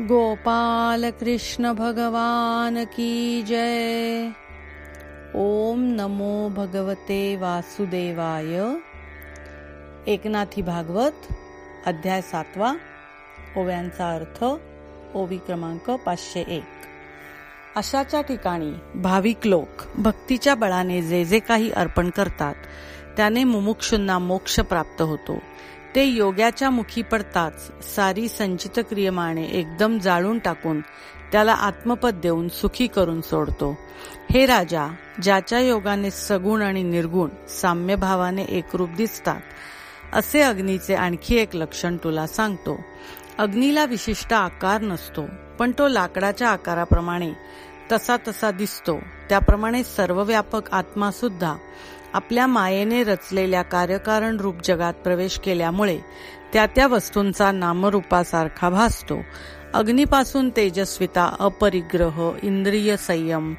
गोपाल कृष्ण भगवान की जय। ओम नमो भगवते वासुदेवाय। एकनाथी भागवत अध्याय सातवा ओव्यांचा अर्थ ओवी क्रमांक पाचशे एक. अशाच्या ठिकाणी भाविक लोक भक्तीच्या बळाने जे जे काही अर्पण करतात त्याने मुमुक्षुंना मोक्ष प्राप्त होतो. ते योग्याच्या मुखी पडताच सारी संचित क्रियमाने एकदम जाळून टाकून त्याला आत्मपद देऊन सुखी करून सोडतो. हे राजा ज्याच्या योगाने सगुण आणि निर्गुण साम्यभावाने एकरूप दिसतात असे अग्नीचे आणखी एक लक्षण तुला सांगतो. अग्नीला विशिष्ट आकार नसतो पण तो लाकडाच्या आकाराप्रमाणे तसा तसा दिसतो. त्याप्रमाणे सर्वव्यापक आत्मा सुद्धा आपल्या मायेने रचलेल्या कार्यकारण रूप जगात प्रवेश केल्यामुळे त्या त्या वस्तूंचा नामरूपासारखा भासतो. अग्निपासून तेजस्विता अपरिग्रह इंद्रिय संयम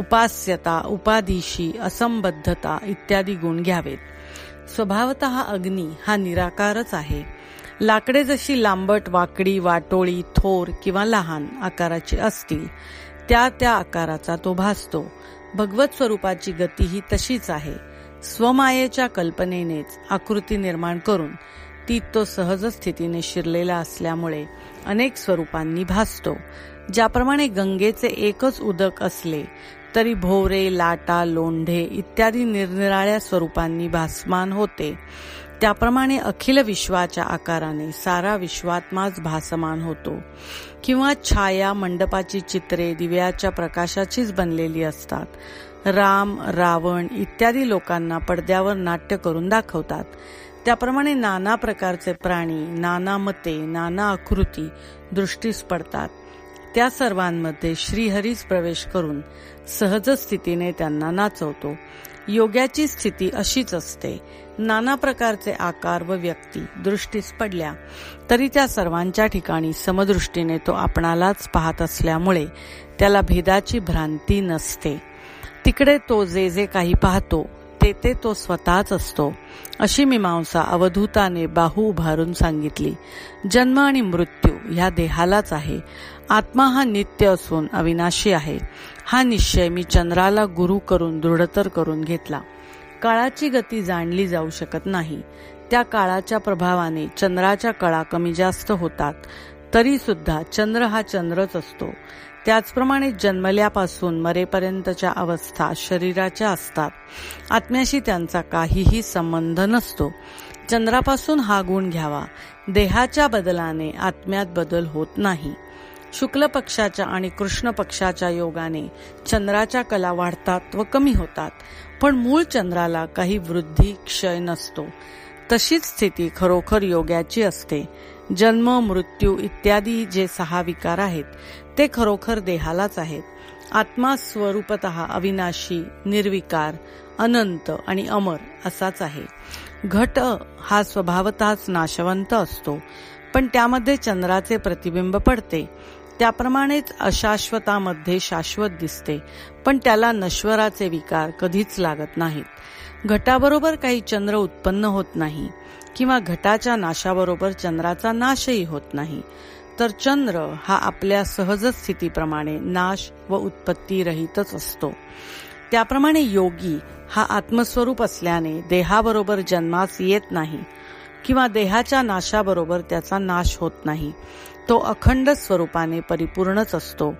उपास्यता उपाधीशी असंबद्धता इत्यादी गुण घ्यावेत. स्वभावत अग्नी हा निराकारच आहे. लाकडे जशी लांबट वाकडी वाटोळी थोर किंवा लहान आकाराची असतील त्या त्या आकाराचा तो भासतो. भगवत स्वरूपाची गती ही तशीच आहे. स्वमायेच्या कल्पनेनेच आकृती निर्माण करून ती तो सहज स्थितीने शिरलेला असल्यामुळे अनेक स्वरूपांनी भासतो. ज्याप्रमाणे गंगेचे एकच उदक असले तरी भोवरे लाटा लोंढे इत्यादी निरनिराळ्या स्वरूपांनी भासमान होते. त्याप्रमाणे अखिल विश्वाच्या आकाराने सारा विश्वात्माच भासमान होतो. किंवा छाया मंडपाची चित्रे दिव्याच्या प्रकाशाचीच बनलेली असतात. राम रावण इत्यादी लोकांना पडद्यावर नाट्य करून दाखवतात. त्याप्रमाणे नाना प्रकारचे प्राणी नाना मते नाना आकृती दृष्टीस पडतात. त्या सर्वांमध्ये श्रीहरीच प्रवेश करून सहज स्थितीने त्यांना नाचवतो. योग्याची स्थिती अशीच असते. नाना प्रकारचे आकार व व्यक्ती दृष्टीस पडल्या तरी त्या सर्वांच्या ठिकाणी समदृष्टीने तो आपणालाच पाहत असल्यामुळे त्याला भेदाची भ्रांती नसते. तिकडे तो जे जे काही पाहतो ते ते तो स्वतःच असतो. अशी मीमांसा अवधूताने बाहू उभारून सांगितली. जन्म आणि मृत्यू ह्या देहालाच आहे. आत्मा हा नित्य असून अविनाशी आहे. हा निश्चय मी चंद्राला गुरु करून दृढतर करून घेतला. काळाची गती जाणली जाऊ शकत नाही. त्या काळाच्या प्रभावाने चंद्राच्या कळा कमी जास्त होतात. तरी सुद्धा चंद्र हा चंद्रच असतो. त्याचप्रमाणे जन्मल्यापासून मरेपर्यंतच्या अवस्था शरीराच्या असतात. आत्म्याशी त्यांचा काहीही संबंध नसतो. चंद्रापासून हा गुण घ्यावा. देहाच्या बदलाने आत्म्यात बदल होत नाही. शुक्ल पक्षाच्या आणि कृष्ण पक्षाच्या योगाने चंद्राच्या कला वाढतात व कमी होतात. पण मूळ चंद्राला काही वृद्धी क्षय नसतो. तशीच स्थिती खरोखर योग्याची असते. जन्म मृत्यू इत्यादी जे सहा विकार आहेत ते खरोखर देहालाच आहेत. आत्मा स्वरूपत अविनाशी निर्विकार अनंत आणि अमर असाच आहे. घट हा स्वभावतःच नाशवंत असतो पण त्यामध्ये चंद्राचे प्रतिबिंब पडते. त्याप्रमाणेच अशाश्वतामध्ये शाश्वत दिसते पण त्याला नश्वराचे विकार कधीच लागत नाहीत. घटाबरोबर काही चंद्र उत्पन्न होत नाही किंवा घटाच्या नाशाबरोबर चंद्राचा नाशही होत नाही. तर चंद्र हा आपल्या सहज स्थितीप्रमाणे नाश व उत्पत्ती रहितच असतो. त्याप्रमाणे योगी हा आत्मस्वरूप असल्याने देहाबरोबर जन्मास येत नाही किंवा देहाच्या नाशाबरोबर त्याचा नाश होत नाही. तो अखंड स्वरूपाने परिपूर्णच असतो.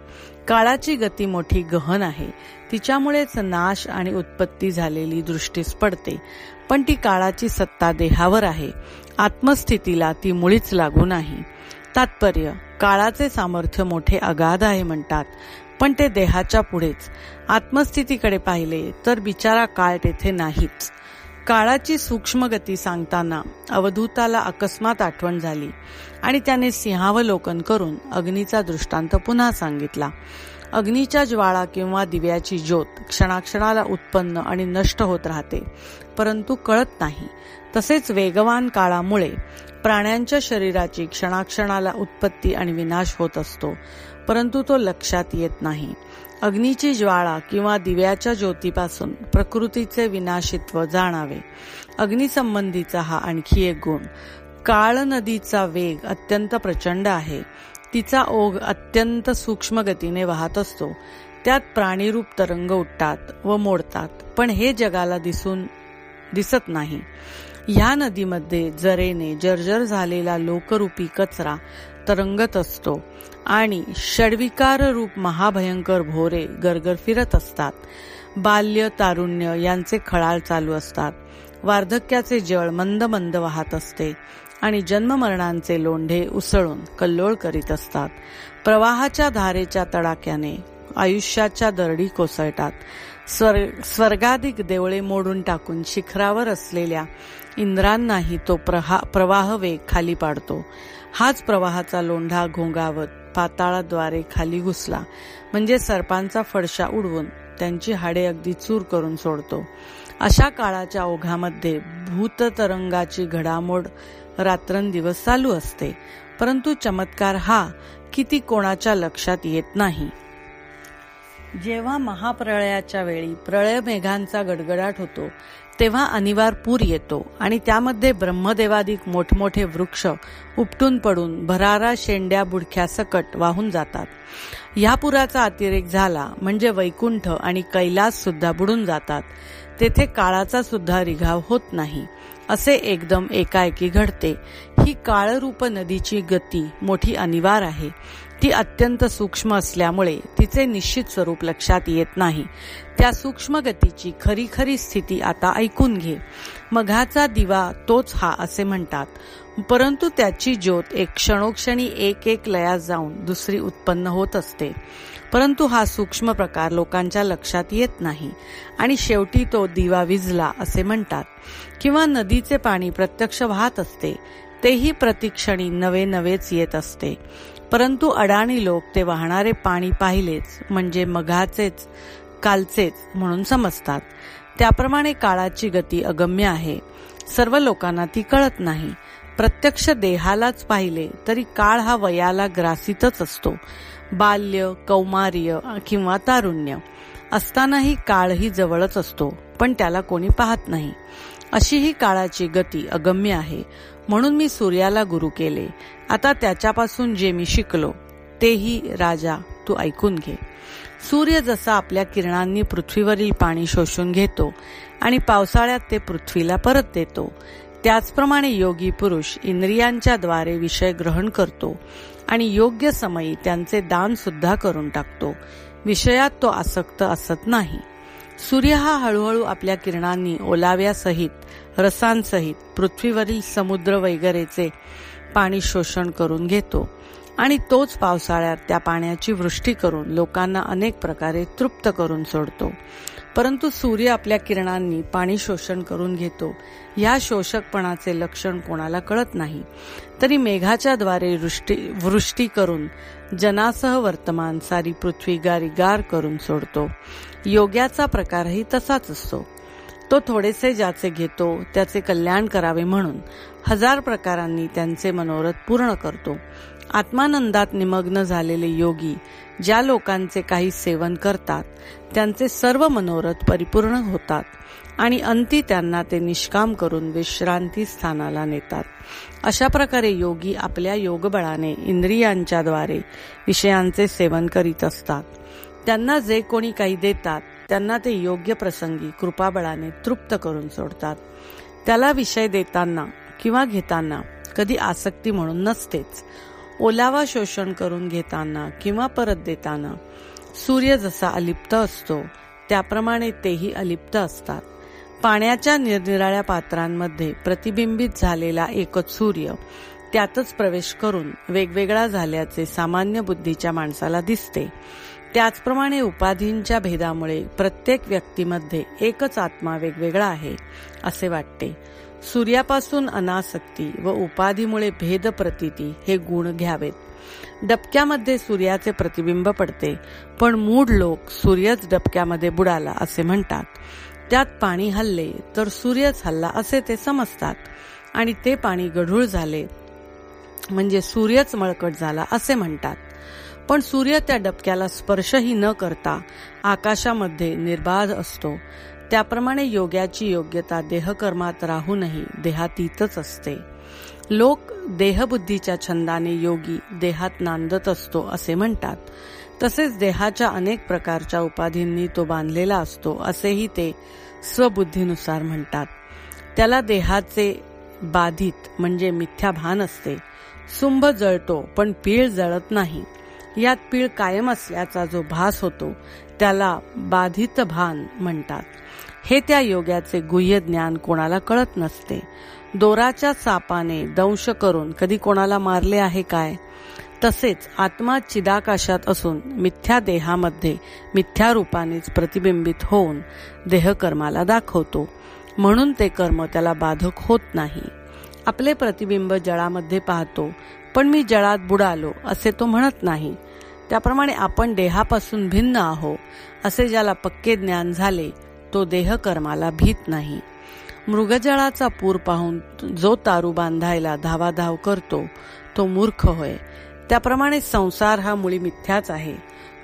काळाची गती मोठी गहन आहे. तिच्यामुळेच नाश आणि उत्पत्ती झालेली दृष्टीस पडते पण ती काळाची सत्ता देहावर आहे. आत्मस्थितीला ती मुळीच लागू नाही. तात्पर्य काळाचे सामर्थ्य मोठे अगाध आहे म्हणतात. पण ते देहाच्या पुढेच. आत्मस्थितीकडे पाहिले तर बिचारा काळ तेथे नाहीच. काळाची सूक्ष्म गती सांगताना अवधूताला अकस्मात आठवण झाली आणि त्याने सिंहावलोकन करून अग्नीचा दृष्टांत पुन्हा सांगितला. अग्नीच्या ज्वाळा किंवा दिव्याची ज्योत क्षणाक्षणाला उत्पन्न आणि नष्ट होत राहते परंतु कळत नाही. तसेच वेगवान काळामुळे प्राण्यांच्या शरीराची क्षणाक्षणाला उत्पत्ती आणि विनाश होत असतो परंतु तो लक्षात येत नाही. अग्नीची ज्वाळा किंवा दिव्याच्या ज्योतीपासून प्रकृतीचे विनाशित्व जाणावे. अग्निसंबंधीचा हा आणखी एक गुण. काळ नदीचा वेग अत्यंत प्रचंड आहे. तिचा ओघ अत्यंत सूक्ष्म गतीने वाहत असतो. त्यात प्राणीरूप तरंग उठतात व मोडतात पण हे जगाला दिसून दिसत नाही. ह्या नदीमध्ये जरेने जर्जर झालेला लोकरूपी कचरा तरंगत असतो आणि षडविकार रूप महाभयंकर भोरे गरगर फिरत असतात. बाल्य तारुण्य यांचे खळाळ चालू असतात. वार्धक्याचे जळ मंद मंद वाहत असते. आणि जन्ममरणांचे लोंढे उसळून कल्लोळ करीत असतात. प्रवाहाच्या धारेच्या तडाक्याने आयुष्याच्या दरडी कोसळतात. स्वर स्वर्गाधिक देवळे मोडून टाकून शिखरावर असलेल्या इंद्रांनाही तो प्रहा प्रवाह वेग खाली पाडतो. हाच प्रवाहाचा लोंढा घोंगावत पाताळाद्वारे खाली घुसला. म्हणजे सर्पांचा फडशा उडवून त्यांची हाडे अगदी चूर करून सोडतो. अशा काळाच्या ओघामध्ये भूततरंगाची घडामोड रात्रंदिवस चालू असते. परंतु चमत्कार हा किती कोणाच्या लक्षात येत नाही. जेव्हा महाप्रळयाच्या वेळी प्रळय मेघांचा गडगडाट होतो तेव्हा अनिवार पूर येतो आणि त्यामध्ये ब्रह्मदेवादिक मोठमोठे वृक्ष उपटून पडून भरारा शेंड्या बुडख्या सकट वाहून जातात. या पुराचा अतिरेक झाला म्हणजे वैकुंठ आणि कैलास सुद्धा बुडून जातात. तेथे काळाचा सुद्धा रिघाव होत नाही. असे एकदम एकाएकी घडते. ही काळरूप नदीची गती मोठी अनिवार आहे. ती अत्यंत सूक्ष्म असल्यामुळे तिचे निश्चित स्वरूप लक्षात येत नाही. त्या सूक्ष्म गतीची खरी खरी स्थिती आता ऐकून घे. मघाचा दिवा तोच हा असे म्हणतात. परंतु त्याची ज्योत एक क्षणोक्षणी एक एक लयात जाऊन दुसरी उत्पन्न होत असते. परंतु हा सूक्ष्म प्रकार लोकांच्या लक्षात येत नाही. आणि शेवटी तो दिवा विजला असे म्हणतात. किंवा नदीचे पाणी प्रत्यक्ष वाहत असते तेही प्रतिक्षणी नवे नवेच येत असते. परंतु अडाणी लोक ते वाहणारे पाणी पाहिलेच म्हणजे मघाचेच कालचेच म्हणून समजतात. त्याप्रमाणे काळाची गती अगम्य आहे. सर्व लोकांना ती कळत नाही. प्रत्यक्ष देहालाच पाहिले तरी काळ हा वयाला ग्रासितच असतो. बाल्य कौमार्य किंवा तारुण्य. असतानाही काळही जवळच असतो पण त्याला कोणी पाहत नाही. अशी ही काळाची गती अगम्य आहे. म्हणून मी सूर्याला गुरु केले. आता त्याच्यापासून जे मी शिकलो तेही राजा तू ऐकून घे. सूर्य जसा आपल्या किरणांनी पृथ्वीवरील पाणी शोषून घेतो आणि पावसाळ्यात ते पृथ्वीला परत देतो त्याचप्रमाणे योगी पुरुष इंद्रियांच्या द्वारे विषय ग्रहण करतो. आणि योग्य समयी त्यांचे दान सुद्धा करून टाकतो. विषयात तो आसक्त असत नाही. सूर्य हा हळूहळू आपल्या किरणांनी ओलाव्यासहित रसांसहित पृथ्वीवरील समुद्र वगैरेचे पाणी शोषण करून घेतो. आणि तोच पावसाळ्यात त्या पाण्याची वृष्टी करून लोकांना अनेक प्रकारे तृप्त करून सोडतो. परंतु सूर्य आपल्या किरणांनी पाणी शोषण करून घेतो. या शोषकपणाचे लक्षण कोणाला कळत नाही. तरी मेघाच्या द्वारे वृष्टी करून जनासह वर्तमान सारी पृथ्वी गारीगार करून सोडतो. योग्याचा प्रकारही तसाच असतो. तो थोडेसे ज्याचे घेतो त्याचे कल्याण करावे म्हणून हजार प्रकारांनी त्यांचे मनोरथ पूर्ण करतो. आत्मानंदात निमग्न झालेले योगी ज्या लोकांचे काही सेवन करतात त्यांचे सर्व मनोरथ परिपूर्ण होतात आणि अंती त्यांना ते निष्काम करून विश्रांती स्थानाला नेतात. अशा प्रकारे योगी आपल्या योगबळाने इंद्रियांच्याद्वारे विषयांचे सेवन करीत असतात. त्यांना जे कोणी काही देतात त्यांना ते योग्य प्रसंगी कृपाबळाने तृप्त करून सोडतात. त्याला विषय देताना किंवा घेताना कधी आसक्ती म्हणून नसतेच. ओलावा शोषण करून घेताना किंवा परत देताना सूर्य जसा अलिप्त असतो त्याप्रमाणे तेही अलिप्त असतात. पाण्याच्या निरनिराळ्या पात्रांमध्ये प्रतिबिंबित झालेला एकच सूर्य त्यातच प्रवेश करून वेगवेगळा झाल्याचे सामान्य बुद्धीच्या माणसाला दिसते. त्याचप्रमाणे उपाधींच्या भेदामुळे प्रत्येक व्यक्तीमध्ये एकच आत्मा वेगवेगळा आहे असे वाटते. सूर्यापासून अनासक्ती व उपाधीमुळे भेद प्रतिती हे गुण घ्यावेत. डबक्यामध्ये सूर्याचे प्रतिबिंब पडते पण मूढ लोक सूर्यच डबक्यामध्ये बुडाला असे म्हणतात. त्यात पाणी हल्ले तर सूर्यच हल्ला असे ते समजतात आणि ते पाणी गढूळ झाले म्हणजे सूर्यच मळकट झाला असे म्हणतात. पण सूर्य त्या डबक्याला स्पर्शही न करता आकाशामध्ये निर्बाध असतो. त्याप्रमाणे योग्याची योग्यता देहकर्मात राहूनही देहातीतच असते. लोक देहबुद्धीच्या छंदाने योगी देहात नांदत असतो असे म्हणतात. तसेच देहाच्या अनेक प्रकारच्या उपाधींनी तो बांधलेला असतो असेही ते स्वबुद्धीनुसार म्हणतात. त्याला देहाचे बाधित म्हणजे मिथ्या भान असते. सुंभ जळतो पण पीळ जळत नाही. यात पीळ कायम असल्याचा जो भास होतो त्याला बाधित भान म्हणतात. हे त्या योग्याचे गुह्य ज्ञान कोणाला कळत नसते. दोराच्या सापाने दंश करून कधी कोणाला मारले आहे काय? तसेच आत्मा चिदाकाशात असून मिथ्या देहामध्ये मिथ्या रूपानेच प्रतिबिंबित होऊन देहकर्माला दाखवतो. म्हणून ते कर्म त्याला बाधक होत नाही. आपले प्रतिबिंब जळामध्ये पाहतो पण मी जळात बुडालो असे तो म्हणत नाही. त्याप्रमाणे आपण देहापासून भिन्न आहो असे ज्याला पक्के ज्ञान झाले तो देहकर्माला भीत नाही. मृगजळाचा पूर पाहून जो तारू बांधायला धावाधाव करतो तो मूर्ख होय. त्याप्रमाणे संसार हा मुळी मिथ्याच आहे.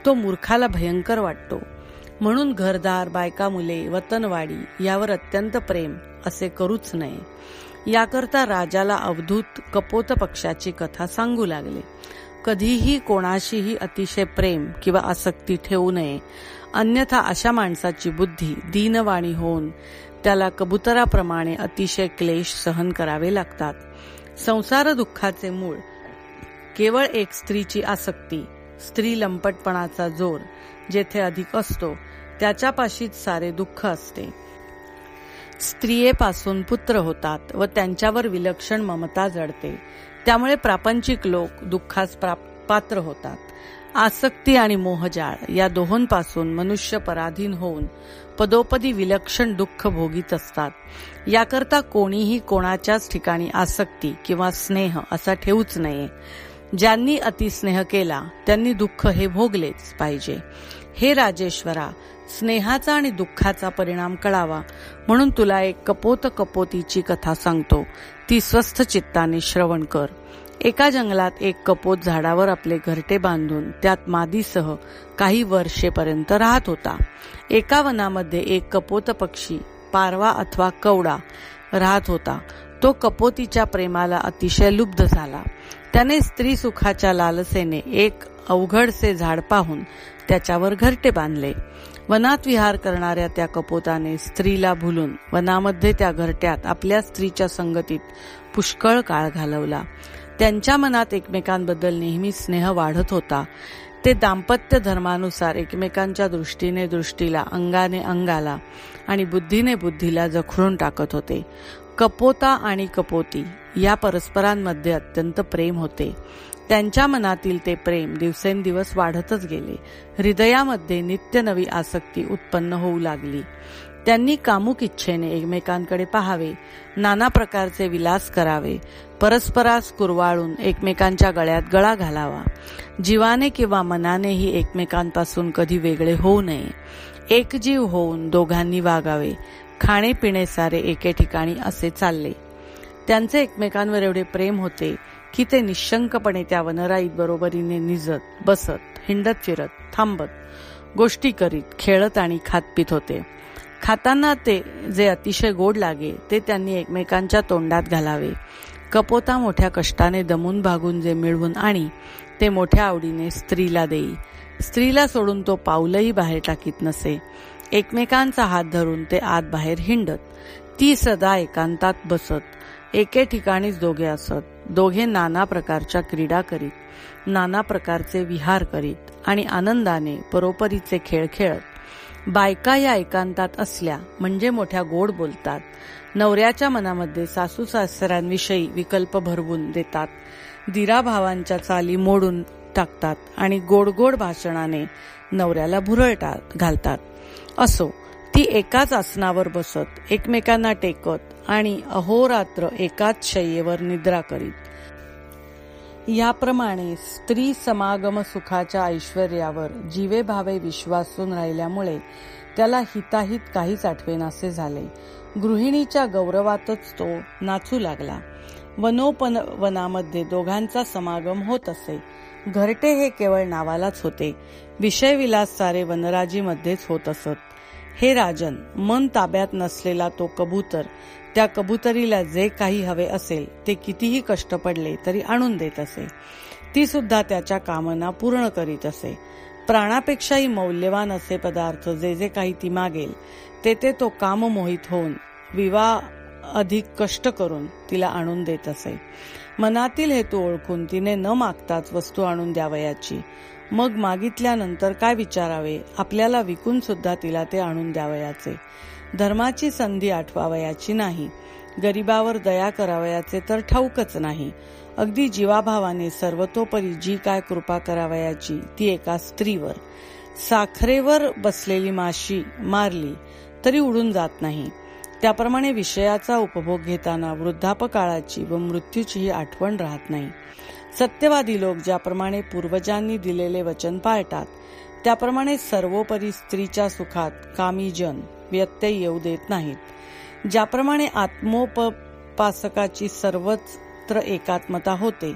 तो मूर्खाला भयंकर वाटतो. म्हणून घरदार बायका मुले वतनवाडी यावर अत्यंत प्रेम असे करूच नये. याकरता राजाला अवधूत कपोत पक्षाची कथा सांगू लागले. कधीही कोणाशीही अतिशय प्रेम किंवा आसक्ती ठेवू नये. अन्यथा अशा माणसाची बुद्धी दीनवाणी होऊन त्याला कबुतराप्रमाणे अतिशय क्लेश सहन करावे लागतात. संसार दुःखाचे मूळ केवळ एक स्त्रीची आसक्ती स्त्री लंपटपणाचा जोर जेथे अधिक असतो त्याच्यापाशीच सारे दुःख असते. स्त्रियेपासून पुत्र होतात व त्यांच्यावर विलक्षण ममता जडते. त्यामुळे प्रापंचिक लोक दुःखास पात्र होतात. आसक्ती आणि मोहजाळ या दोहोंपासून मनुष्य पराधीन होऊन पदोपदी विलक्षण दुःख भोगीत असतात. याकरता कोणीही कोणाच्याच ठिकाणी आसक्ती किंवा स्नेह असा ठेवूच नये. ज्यांनी अतिस्नेह केला त्यांनी दुःख हे भोगलेच पाहिजे. हे राजेश्वरा स्नेहाचा आणि दुःखाचा परिणाम कळावा म्हणून तुला एक कपोत कपोतीची कथा सांगतो. ती स्वस्थ चित्ताने श्रवण कर. एका जंगलात एक कपोत झाडावर आपले घरटे बांधून त्यात मादीसह काही वर्षेपर्यंत राहत होता. एका वनामध्ये एक कपोत पक्षी पारवा अथवा कवडा राहत होता. तो कपोतीच्या प्रेमाला अतिशय लुब्ध झाला. त्याने स्त्री सुखाच्या लालसेने एक अवघडसे झाड पाहून त्याच्यावर घरटे बांधले. वनात विहार करणाऱ्या त्या कपोताने स्त्रीला भुलून वनामध्ये त्या घरट्यात आपल्या स्त्रीच्या संगतीत पुष्कळ काळ घालवला. त्यांच्या मनात एकमेकांबद्दल नेहमी स्नेह वाढत होता. ते दाम्पत्य धर्मानुसार एकमेकांच्या दृष्टीने दृष्टीला अंगाने अंगाला आणि बुद्धीने बुद्धीला जखडून टाकत होते. कपोता आणि कपोती या परस्परांमध्ये अत्यंत प्रेम होते. त्यांच्या मनातील ते प्रेम दिवसेंदिवस वाढतच गेले. हृदयामध्ये नित्य नवी आसक्ती उत्पन्न होऊ लागली. त्यांनी कामुक इच्छेने एकमेकांकडे पाहावे नाना प्रकारचे विलास करावे परस्परास कुरवाळून एकमेकांच्या गळ्यात गळा घालावा. जीवाने किंवा मनानेही एकमेकांपासून कधी वेगळे होऊ नये. एकजीव होऊन दोघांनी वागावे. खाणे पिणे सारे एके ठिकाणी असे चालले. त्यांचे एकमेकांवर एवढे प्रेम होते की ते निशंकपणे त्या वनराईत बरोबरीने निजत बसत हिंडत फिरत थांबत गोष्टी करीत खेळत आणि खातपीत होते. खाताना ते जे अतिशय गोड लागे ते त्यांनी एकमेकांच्या तोंडात घालावे. कपोता मोठ्या कष्टाने दमून भागून जे मिळवून आणि ते मोठ्या आवडीने स्त्रीला देई. स्त्रीला सोडून तो पाऊलही बाहेर टाकीत नसे. एकमेकांचा हात धरून ते आत बाहेर हिंडत. ती सदा एकांतात बसत. एके ठिकाणीच दोघे असत. दोघे नाना प्रकारच्या क्रीडा करीत. नाना प्रकारचे विहार करीत आणि आनंदाने परोपरीचे खेळ खेळत. बायका या एकांतात असल्या म्हणजे मोठ्या गोड बोलतात. नवऱ्याच्या मनामध्ये सासू सासऱ्यांविषयी विकल्प भरवून देतात. दिरा भावांच्या चाली मोडून टाकतात आणि गोड गोड भाषणाने नवऱ्याला भुरळतात घालतात. असो ती एकाच आसनावर बसत एकमेकांना टेकत आणि अहोरात्र एकाच शय्येवर निद्रा करीत. याप्रमाणे स्त्री समागम सुखाच्या ऐश्वर्यावर जीवे भावे विश्वासून राहिल्यामुळे त्याला हिताहित काहीच आठवेनासे झाले. गृहिणीच्या गौरवातच तो नाचू लागला. वनोपन वनामध्ये दोघांचा समागम होत असे. घरटे हे केवळ नावालाच होते. विषयविलास सारे वनराजीमध्येच होत असत. हे राजन मन ताब्यात नसलेला तो कबूतर त्या कबुतरीला जे काही हवे असेल ते कितीही कष्ट पडले तरी आणून देत असे. ती सुद्धा त्याच्या कामना पूर्ण करीत असे. प्राणापेक्षाही मौल्यवान असे पदार्थ जे जे काही ती मागेल ते ते तो काममोहित होऊन विवाह अधिक कष्ट करून तिला आणून देत असे. मनातील हेतू ओळखून तिने न मागताच वस्तू आणून द्यावयाची. मग मागितल्यानंतर काय विचारावे? आपल्याला विकून सुद्धा तिला ते आणून द्यावयाचे. धर्माची संधी आठवावयाची नाही. गरिबावर दया करावयाचे तर ठाऊकच नाही. अगदी जीवाभावाने सर्वतोपरी जी काय कृपा करावयाची ती एका स्त्रीवर. साखरेवर बसलेली माशी मारली तरी उडून जात नाही. त्याप्रमाणे विषयाचा उपभोग घेताना वृद्धापकाळाची व मृत्यूचीही आठवण राहत नाही. सत्यवादी लोक ज्याप्रमाणे पूर्वजांनी दिलेले वचन पाळतात त्याप्रमाणे सर्वोपरी स्त्रीच्या सुखात कामीजन व्यत्यय येऊ देत नाहीत. ज्याप्रमाणे आत्मोपपासकाची सर्वत्र एकात्मता होते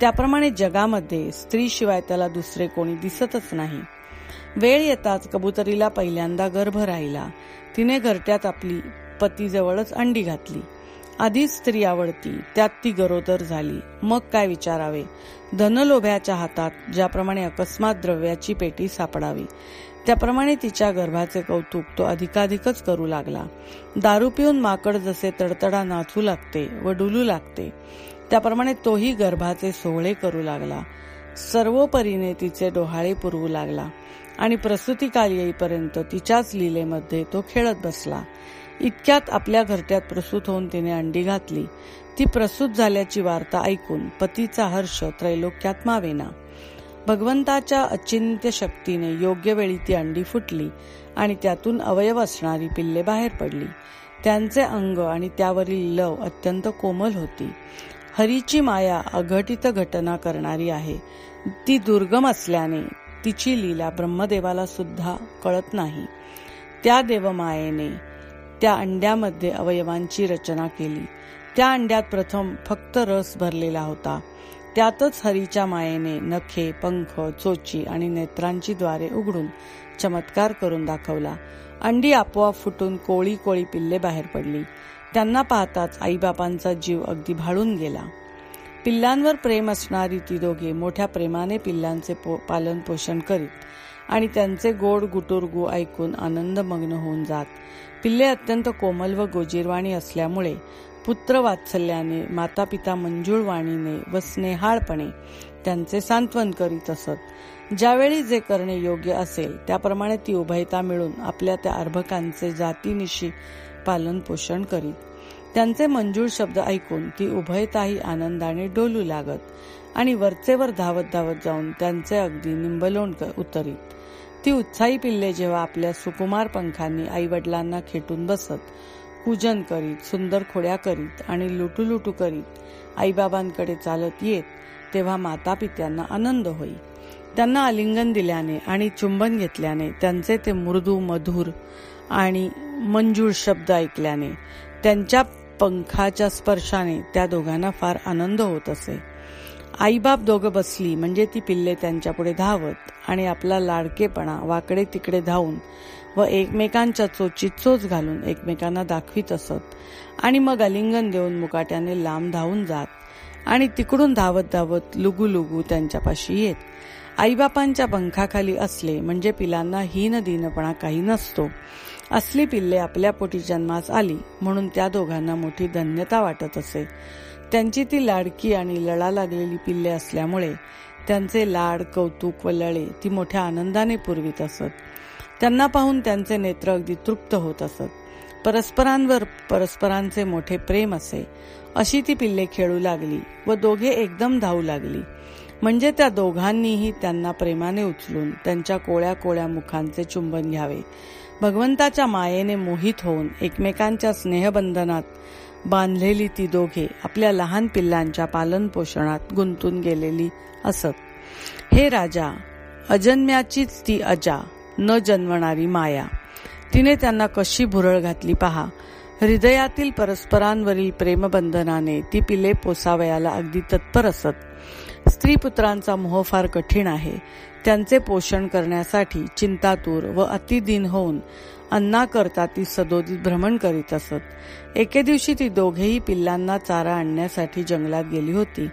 त्याप्रमाणे जगामध्ये स्त्रीशिवाय त्याला दुसरे कोणी दिसतच नाही. वेळ येताच कबुतरीला पहिल्यांदा गर्भ राहिला. तिने घरट्यात आपली पतीजवळच अंडी घातली. आधीच स्त्री आवडती त्यात ती गरोदर झाली. मग काय विचारावे? धनलोभ्याच्या हातात ज्याप्रमाणे अकस्मात द्रव्याची पेटी सापडावी. त्याप्रमाणे तिच्या गर्भाचे कौतुक तो अधिकाधिकच करू लागला. दारू पिऊन माकड जसे तडतडा नाचू लागते व डुलू लागते त्याप्रमाणे तोही गर्भाचे सोहळे करू लागला. सर्वोपरीने तिचे डोहाळे पुरवू लागला आणि प्रसूतीकाल येईपर्यंत तिच्याच लीलेमध्ये तो खेळत बसला. इतक्यात आपल्या घरट्यात प्रसूत होऊन तिने अंडी घातली. ती प्रसूत झाल्याची वार्ता ऐकून पतीचा हर्ष त्रैलोक्यात मावेना. भगवंताच्या अचिंत्य शक्तीने योग्य वेळी ती अंडी फुटली आणि त्यातून अवयव असणारी पिल्ले बाहेर पडली. त्यांचे अंग आणि त्यावरील लव अत्यंत कोमल होती. हरीची माया अघटित घटना करणारी आहे. ती दुर्गम असल्याने तिची लीला ब्रह्मदेवाला सुद्धा कळत नाही. त्या देवमायेने त्या अंड्यामध्ये अवयवांची रचना केली. त्या अंड्यात प्रथम फक्त रस भरलेला होता. त्यातच हरीच्या मायेने नखे पंख चोची आणि नेत्रांची द्वारे उघडून चमत्कार करून दाखवला. अंडी आपोआप फुटून कोळी कोळी पिल्ले बाहेर पडली. त्यांना पाहताच आईबापांचा जीव अगदी भाळून गेला. पिल्लांवर प्रेम असणारी ती दोघे मोठ्या प्रेमाने पिल्लांचे पो पालन पोषण करीत आणि त्यांचे गोड गुटुरगू ऐकून आनंदमग्न होऊन जात. पिल्ले अत्यंत कोमल व गोजीरवाणी असल्यामुळे पुत्र वात्सल्याने माता पिता मंजुळवाणीने व स्नेहाळपणे त्यांचे सांत्वन करीत असत. ज्यावेळी जे करणे योग्य असेल त्याप्रमाणे ती उभयता मिळून आपल्या त्या अर्भकांचे जातीनिशी पालन पोषण करीत. त्यांचे मंजूळ शब्द ऐकून ती उभयताही आनंदाने डोलू लागत आणि वरचेवर धावत धावत जाऊन त्यांचे अगदी निंबलोण उतरीत. ती उत्साही पिल्ले जेव्हा आपल्या सुकुमार पंखांनी आई वडिलांना खेटून बसत पूजन करीत सुंदर खोड्या करीत आणि लुटू लुटू करीत आईबाबांकडे चालत येत तेव्हा माता पित्यांना आनंद होई. त्यांना आलिंगन दिल्याने आणि चुंबन घेतल्याने त्यांचे ते मृदू मधुर आणि मंजूळ शब्द ऐकल्याने त्यांच्या पंखाच्या स्पर्शाने त्या दोघांना फार आनंद होत असे. आईबाप दोघं बसली म्हणजे ती पिल्ले त्यांच्यापुढे धावत आणि आपला लाडकेपणा वाकडे तिकडे धावून व एकमेकांच्या चोचीत चोच घालून एकमेकांना दाखवित असत. आणि मग अलिंगन देऊन मुकाट्याने लांब धावून जात. आणि तिकडून धावत धावत लुगू लुगू त्यांच्यापाशी येत. आईबापांच्या पंखाखाली असले म्हणजे पिलांना हीन दिनपणा काही नसतो. असली पिल्ले आपल्या पोटी जन्मास आली म्हणून त्या दोघांना मोठी धन्यता वाटत असे. त्यांची ती लाडकी आणि लळा लागलेली पिल्ले असल्यामुळे त्यांचे लाड कौतुक व लळे ती मोठ्या आनंदाने पुरवीत असत. त्यांना पाहून त्यांचे नेत्र अगदी तृप्त होत असत. परस्परांवर परस्परांचे मोठे प्रेम असे. अशी ती पिल्ले खेळू लागली व दोघे एकदम धावू लागली. म्हणजे त्या दोघांनीही त्यांना प्रेमाने उचलून त्यांच्या कोळ्या कोळ्या मुखांचे चुंबन घ्यावे. भगवंताच्या मायेने मोहित होऊन एकमेकांच्या स्नेहबंधनात बांधलेली ती दोघे आपल्या लहान पिल्लांच्या पालन पोषणात गुंतून गेलेली असत. हे राजा अजन्म्याचीच ती अजा न जन्मणारी माया. तिने त्यांना कशी भुरळ घातली पहा. हृदयातील परस्परांवरील प्रेमबंधनाने ती पिले पोसावयाला अगदी तत्पर असत. स्त्री पुत्रांचा मोह फार कठीण आहे. त्यांचे पोषण करण्यासाठी चिंतातूर व अतिदिन होऊन अन्नाकरता ती सदोदित भ्रमण करीत असत. एके दिवशी ती दोघेही पिल्लांना चारा आणण्यासाठी जंगलात गेली होती.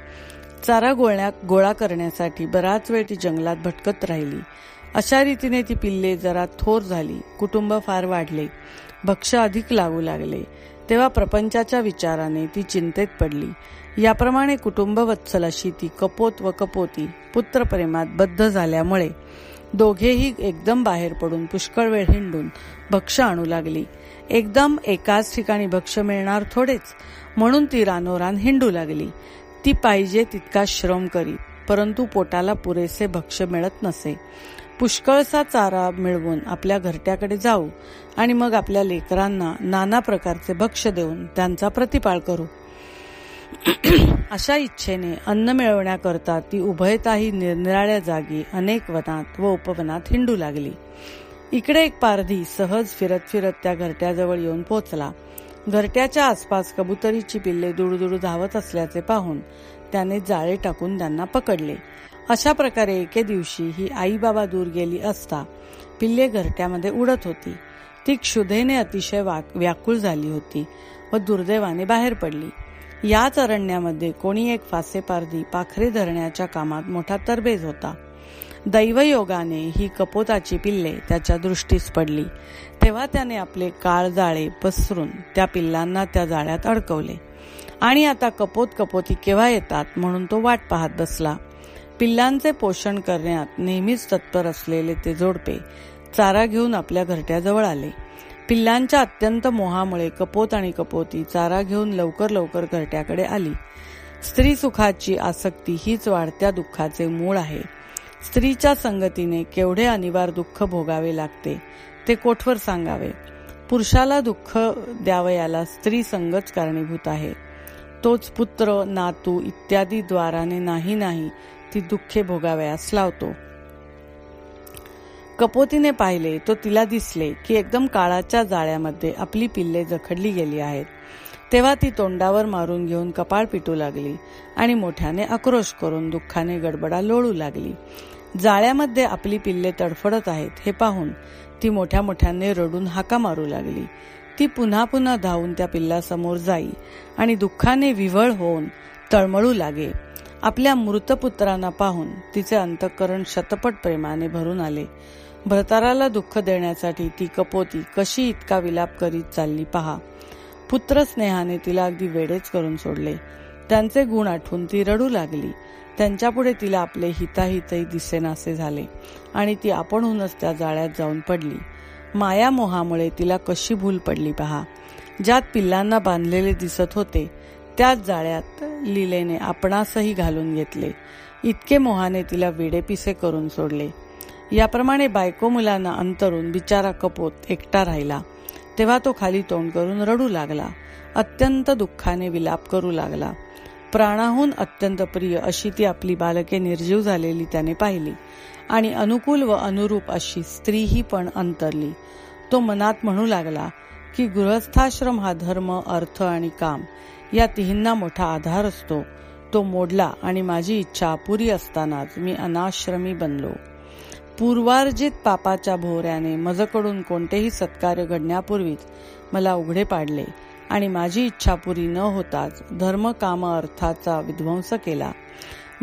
चारा गोळ्या गोळा करण्यासाठी बराच वेळ ती जंगलात भटकत राहिली. अशा रीतीने ती पिल्ले जरा थोर झाली. कुटुंब फार वाढले. भक्ष अधिक लागू लागले. तेव्हा प्रपंचाच्या विचाराने ती चिंतेत पडली. याप्रमाणे कुटुंब वत्सल अशी ती कपोत व कपोती पुत्रप्रेमात बद्ध झाल्यामुळे दोघेही एकदम बाहेर पडून पुष्कळ वेळ हिंडून भक्ष आणू लागली. एकदम एकाच ठिकाणी भक्ष मिळणार थोडेच म्हणून ती रानोरान हिंडू लागली. ती पाहिजे तितका श्रम करी परंतु पोटाला पुरेसे भक्ष मिळत नसे. पुष्कळसा चारा मिळवून आपल्या घरट्याकडे जाऊ आणि मग आपल्या लेकरांना नाना प्रकारचे भक्ष देऊन त्यांचा प्रतिपाळ करू. अशा इच्छेने अन्न मिळवण्याकरता ती उभयताही निरनिराळ्या जागी अनेक वनात व उपवनात हिंडू लागली. इकडे एक पारधी सहज फिरत फिरत त्या घरट्याजवळ येऊन पोचला. घरट्याच्या आसपास कबुतरीची पिल्ले दुडुदुडू धावत असल्याचे पाहून त्याने जाळे टाकून त्यांना पकडले. अशा प्रकारे एके दिवशी ही आई बाबा दूर गेली असता पिल्ले घरट्यामध्ये उडत होती. ती क्षुधेने अतिशय व्याकुळ झाली होती व दुर्दैवाने बाहेर पडली. याच अरण्यामध्ये कोणी एक फासेपारधी पाखरे धरण्याच्या कामात मोठा तरबेज होता. दैवयोगाने ही कपोताची पिल्ले त्याच्या दृष्टीस पडली. तेव्हा त्याने आपले काळ जाळे पसरून त्या पिल्लांना त्या जाळ्यात अडकवले. आणि आता कपोत कपोती केव्हा येतात म्हणून तो वाट पाहत बसला. पिल्लांचे पोषण करण्यात नेहमीच तत्पर असलेले ते जोडपे चारा घेऊन आपल्या घरट्याजवळ आले. पिल्लांच्या अत्यंत मोहामुळे कपोत आणि कपोती चारा घेऊन लवकर लवकर घरट्याकडे आली. स्त्री सुखाची आसक्ती हीच वाढत्या दुःखाचे मूळ आहे. स्त्रीच्या संगतीने केवढे अनिवार्य दुःख भोगावे लागते ते कोठवर सांगावे? पुरुषाला दुःख द्यावयाला स्त्री संगच कारणीभूत आहे. तोच पुत्र नातू इत्यादी द्वाराने नाही नाही ती दुःखे भोगावयास लावतो. कपोतीने पाहिले तो तिला दिसले की एकदम काळाच्या जाळ्यामध्ये आपली पिल्ले जखडली गेली आहेत. तेव्हा ती तोंडावर मारून घेऊन कपाळ पिटू लागली आणि मोठ्याने आक्रोश करून दुःखाने गडबडा लोळू लागली. जाळ्यामध्ये आपली पिल्ले तडफडत आहेत हे पाहून ती मोठ्या मोठ्याने रडून हाका मारू लागली. ती पुन्हा पुन्हा धावून त्या पिल्लासमोर जाई आणि दुःखाने विवळ होऊन तळमळू लागे. आपल्या मृतपुत्रांना पाहून तिचे अंतःकरण शतपट प्रेमाने भरून आले. भ्रताराला दुःख देण्यासाठी ती कपोती कशी इतका विलाप करीत चालली पहा. पुत्र स्नेहाने तिला अगदी वेडेच करून सोडले. त्यांचे गुण आठवून ती रडू लागली. त्यांच्यापुढे तिला आपले हिताहितही दिसेनासे झाले आणि ती आपणहूनच त्या जाळ्यात जाऊन पडली. माया मोहामुळे तिला कशी भूल पडली पहा. ज्यात पिल्लांना बांधलेले दिसत होते त्याच जाळ्यात लिलेने आपणासही घालून घेतले. इतके मोहाने तिला वेडेपिसे करून सोडले. याप्रमाणे बायको मुलांना अंतरून बिचारा कपोत एकटा राहिला. तेव्हा तो खाली तोंड करून रडू लागला. अत्यंत दुःखाने विलाप करू लागला. प्राणाहून अत्यंत प्रिय अशी ती आपली बालके निर्जीव झालेली त्याने पाहिली. आणि अनुकूल व अनुरूप अशी स्त्रीही पण अंतरली. तो मनात म्हणू लागला की गृहस्थाश्रम हा धर्म अर्थ आणि काम या तिहींना मोठा आधार असतो. तो मोडला आणि माझी इच्छा अपुरी असतानाच मी अनाश्रमी बनलो. पूर्वार्जित पापाच्या भोवऱ्याने मजकडून कोणतेही सत्कार्य घडण्यापूर्वीच मला उघडे पाडले आणि माझी इच्छा पुरी न होताच धर्म काम अर्थाचा विध्वंस केला.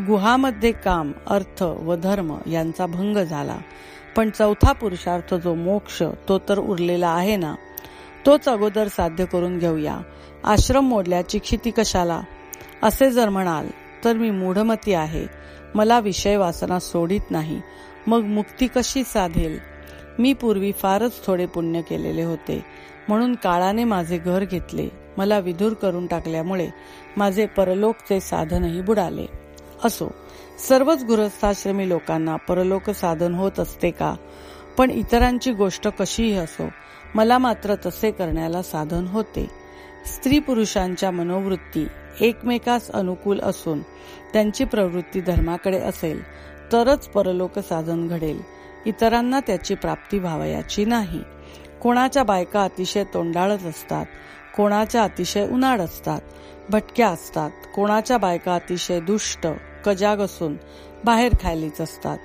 गुहामध्ये काम अर्थ व धर्म यांचा भंग झाला. पण चौथा पुरुषार्थ जो मोक्ष तो तर उरलेला आहे ना? तोच अगोदर साध्य करून घेऊया. आश्रम मोडल्याची क्षिती कशाला? असे जर म्हणाल तर मी मूढमती आहे. मला विषय वासना सोडित नाही. मग मुक्ती कशी साधेल? मी पूर्वी फारच थोडे पुण्य केलेले होते. म्हणून काळाने माझे घर घेतले. मला विधूर करून टाकल्यामुळे माझे परलोकचे साधनही बुडाले. असो. सर्वच गृहस्थाश्रमी लोकांना परलोक साधन होत असते का? पण इतरांची गोष्ट कशीही असो मला मात्र तसे करण्याला साधन होते. स्त्री पुरुषांच्या मनोवृत्ती एकमेकास अनुकूल असून त्यांची प्रवृत्ती धर्माकडे असेल तरच परलोक साधन घडेल. इतरांना त्याची प्राप्ती व्हावयाची नाही. कोणाच्या बायका अतिशय तोंडाळत असतात कोणाच्या अतिशय उन्हाळ असतात भटक्या असतात कोणाच्या बायका अतिशय दुष्ट कजाग असून बाहेर खायलीच असतात.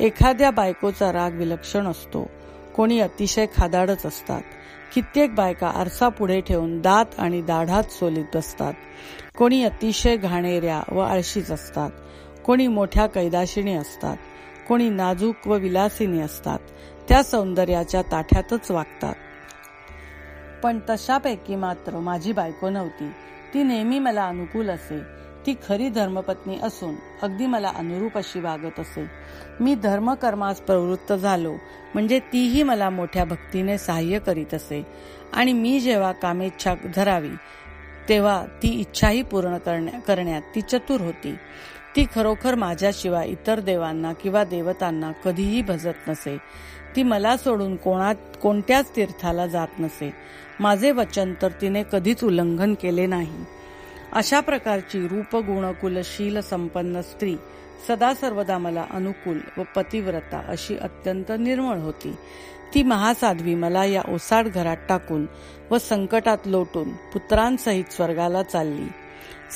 एखाद्या बायकोचा राग विलक्षण असतो. कोणी अतिशय खादाडच असतात. कित्येक बायका आरसा पुढे ठेवून दात आणि दाढात सोलीत बसतात कोणी अतिशय घाणेऱ्या व आळशीच असतात. कोणी मोठ्या कैदाशिणी असतात. कोणी नाजूक व विलासिनी असतात. त्या सौंदर्याच्या ताठ्यातच वागतात. पण तशापैकी मात्र माझी बायको नव्हती. ती नेहमी मला अनुकूल असे. ती खरी धर्मपत्नी असून अगदी मला अनुरूप अशी वागत असे. मी धर्मकर्मास प्रवृत्त झालो म्हणजे तीही मला मोठ्या भक्तीने सहाय्य करीत असे. आणि मी जेव्हा कामेच्छा धरावी तेव्हा ती इच्छाही पूर्ण करण्यात ती चतुर होती. ती खरोखर माझ्याशिवाय इतर देवांना किंवा देवतांना कधीही भजत नसे. ती मला सोडून कोणात कोणत्याच तीर्थाला जात नसे. माझे वचन तर तिने कधीच उल्लंघन केले नाही. अशा प्रकारची रूप गुणकुलशील संपन्न स्त्री सदा सर्वदा मला अनुकूल व पतिव्रता अशी अत्यंत निर्मळ होती. ती महासाध्वी मला या ओसाड घरात टाकून व संकटात लोटून पुत्रांसहित स्वर्गाला चालली.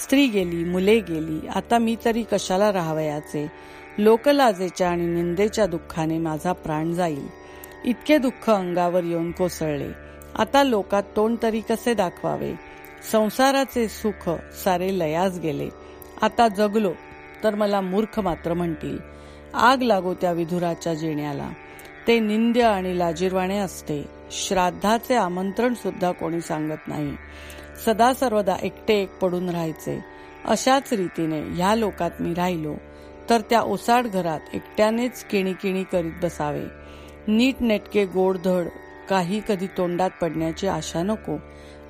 स्त्री गेली मुले गेली आता मी तरी कशाला राहावयाचे? लोकलाजेच्या आणि निंदेच्या दुःखाने माझा प्राण जाईल. इतके दुःख अंगावर येऊन कोसळले. आता लोकात तोंड तरी कसे दाखवावे? संसाराचे सुख सारे लयास गेले. आता जगलो तर मला मूर्ख मात्र म्हणतील. आग लागो त्या विधुराच्या जेण्याला. ते निंद्य आणि लाजीरवाणे असते. श्राद्धाचे आमंत्रण सुद्धा कोणी सांगत नाही. सदा सर्वदा एकटे एक पडून राहायचे. अशाच रीतीने ह्या लोकात मी राहिलो तर त्या ओसाड घरात एकट्यानेच किणी किणी करीत बसावे. नीट नेटके गोडधड काही कधी तोंडात पडण्याची आशा नको.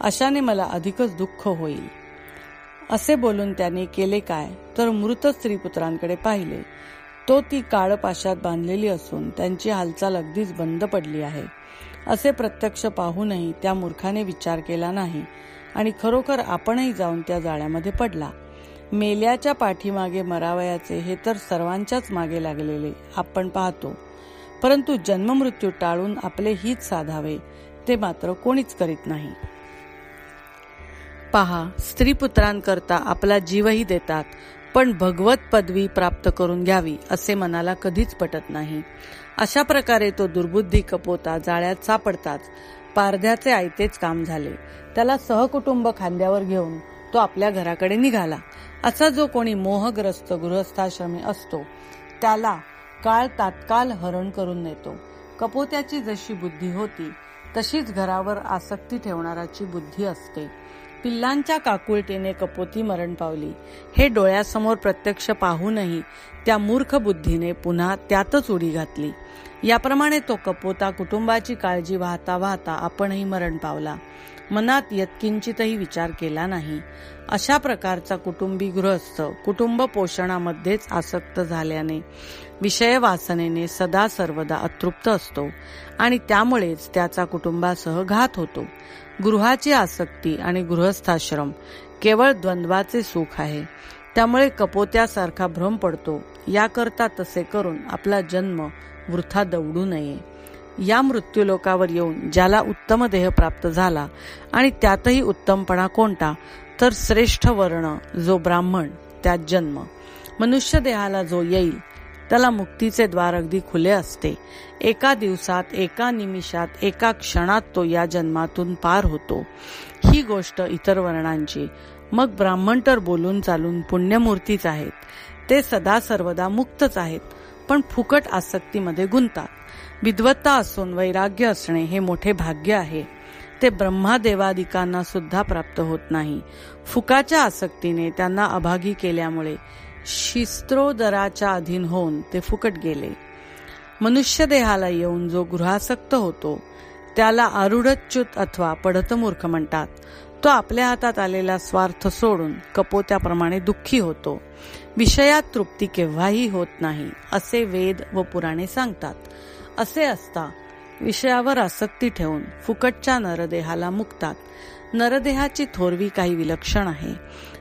अशाने मला अधिकच दुःख होईल. असे बोलून त्याने केले काय तर मृत स्त्रीपुत्रांकडे पाहिले. तो ती काळपाशात बांधलेली असून त्यांची हालचाल अगदीच बंद पडली आहे. असे प्रत्यक्ष पाहूनही त्या मूर्खाने विचार केला नाही आणि खरोखर आपणही जाऊन त्या जाळ्यामध्ये पडला. मेल्याच्या पाठीमागे मरावयाचे हे तर सर्वांच्याच मागे लागलेले आपण पाहतो. परंतु जन्ममृत्यू टाळून आपले हित साधावे ते मात्र कोणीच करीत नाही. पहा स्त्री पुत्रांकरता आपला जीवही देतात पण भगवत पदवी प्राप्त करून घ्यावी असे मनाला कधीच पटत नाही. अशा प्रकारे तो दुर्बुद्धी कपोता जाळ्यात सापडताच पारध्याचे आयतेच काम झाले. त्याला सहकुटुंब खांद्यावर घेऊन तो आपल्या घराकडे निघाला. असा जो कोणी मोहग्रस्त गृहस्थाश्रमी असतो त्याला काळ तात्काळ हरण करून नेतो. कपोत्याची जशी बुद्धी होती तशीच घरावर आसक्ती ठेवणाराची बुद्धी असते. पिल्लांच्या काकुळटीने कपोती मरण पावली. हे डोळ्यासमोर प्रत्यक्ष पाहूनही त्या मूर्ख बुद्धीने पुन्हा त्यातच उडी घातली. याप्रमाणे तो कपोता कुटुंबाची काळजी वाहता वाहता आपणही मरण पावला. मनात यत्किंचितही विचार केला नाही. अशा प्रकारचा कुटुंबी गृहस्थ कुटुंब पोषणामध्येच आसक्त झाल्याने विषय वासनेने सदा सर्वदा अतृप्त असतो आणि त्यामुळेच त्याचा कुटुंबासह घात होतो. गृहाची आसक्ती आणि गृहस्थाश्रम केवळ द्वंद्वाचे सुख आहे. त्यामुळे कपोत्यासारखा भ्रम पडतो. याकरता तसे करून आपला जन्म वृथा दौडू नये. या मृत्यूलोकावर येऊन ज्याला उत्तम देह प्राप्त झाला आणि त्यातही उत्तमपणा कोणता तर श्रेष्ठ वर्ण जो ब्राह्मण त्यात जन्म. मनुष्य देहाला जो येईल त्याला मुक्तीचे द्वार अगदी खुले असते. एका दिवसात एका निमिषात एका क्षणात तो या जन्मातून पार होतो. ही गोष्ट इतर वर्णांची. मग ब्राह्मण तर बोलून चालून पुण्यमूर्तीच आहेत. ते सदा सर्वदा मुक्तच आहेत पण फुकट आसक्तीमध्ये गुंतात विद्वत्ता असून वैराग्य असणे हे मोठे भाग्य आहे. ते ब्रह्मादेवादिकांना सुद्धा प्राप्त होत नाही. फुकाच्या आसक्तीने त्यांना अभागी केल्यामुळे शिस्त्रोदराच्या अधीन होऊन ते फुकट गेले. मनुष्य देहाला येऊन जो गृहासक्त होतो त्याला आरुढच्युत अथवा पडत मूर्ख म्हणतात. तो आपल्या हातात आलेला स्वार्थ सोडून कपोत्याप्रमाणे दुःखी होतो. विषयात तृप्ती केव्हाही होत नाही असे वेद व पुराणे सांगतात. असे असता विषयावर आसक्ती ठेवून फुकटच्या नरदेहाला मुक्तात. नरदेहाची थोरवी काही विलक्षण आहे.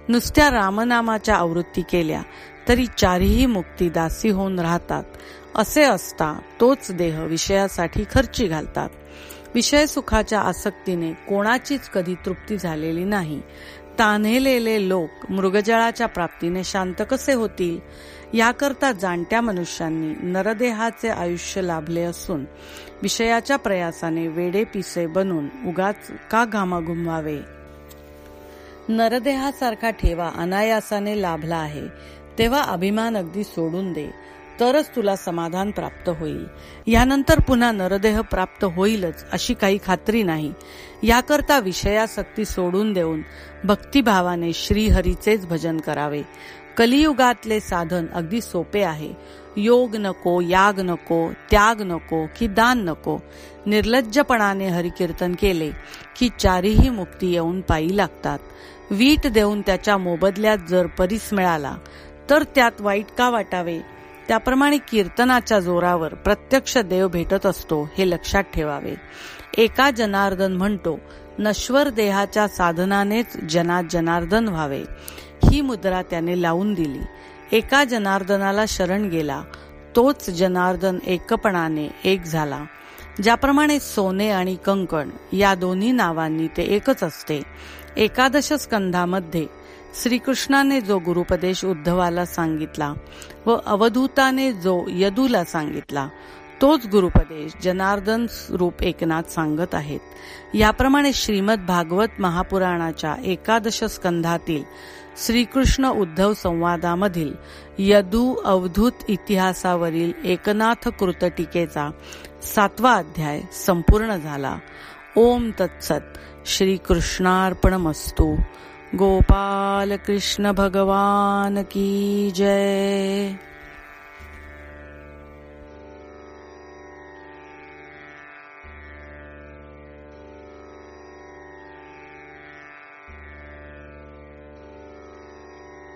नुसत्या रामनामाच्या आवृत्ती केल्या तरी चारही मुक्ती दासी होऊन राहतात. असे असता तोच देह विषयासाठी खर्ची घालतात. विषय सुखाच्या आसक्तीने कोणाचीच कधी तृप्ती झालेली नाही. तान्हेलेले लोक मृगजळाच्या प्राप्तीने शांत कसे होतील? याकरता जाणत्या मनुष्यांनी नरदेहाचे आयुष्य लाभले असून विषयाच्या प्रयासाने वेडे पिसे बनून उगाच का घामा घुमवावे नरदेहासारखा ठेवा अनायासाने लाभला आहे. तेव्हा अभिमान अगदी सोडून दे. तरच तुला समाधान प्राप्त होईल. यानंतर पुन्हा नरदेह प्राप्त होईलच अशी काही खात्री नाही. याकरता विषयासक्ती सोडून देऊन भक्तिभावाने श्रीहरीचेच भजन करावे. कलियुगातले साधन अगदी सोपे आहे. योग नको याग नको त्याग नको की दान नको. निर्लज्जपणाने हरिकीर्तन केले की चारीही मुक्ती येऊन पायी लागतात. वीट देऊन त्याच्या मोबदल्यात जर परीस मिळाला तर त्यात वाईट का वाटावे? त्याप्रमाणे कीर्तनाच्या जोरावर प्रत्यक्ष देव भेटत असतो हे लक्षात ठेवावे. एका जनार्दन म्हणतो नश्वर देहाच्या साधनानेच जना जनार्दन व्हावे. ही मुद्रा त्याने लावून दिली. एका जनार्दनाला शरण गेला. तोच जनार्दन एकपणाने एक झाला. ज्याप्रमाणे सोने आणि कंकण या दोन्ही नावांनी ते एकच असते. एकादश स्कंधामध्ये श्रीकृष्णाने जो गुरुपदेश उद्धवाला सांगितला व अवधूताने जो यदूला सांगितला तोच गुरुपदेश जनार्दन रूप एकनाथ सांगत आहेत. याप्रमाणे श्रीमद भागवत महापुराणाच्या एकादश स्कंधातील श्रीकृष्ण उद्धव संवादामधील यदू अवधूत इतिहासावरील एकनाथ कृतटिकेचा सातवा अध्याय संपूर्ण झाला. ओम तत्सत. श्रीकृष्णार्पणमस्तु। गोपाल कृष्ण भगवान की जय।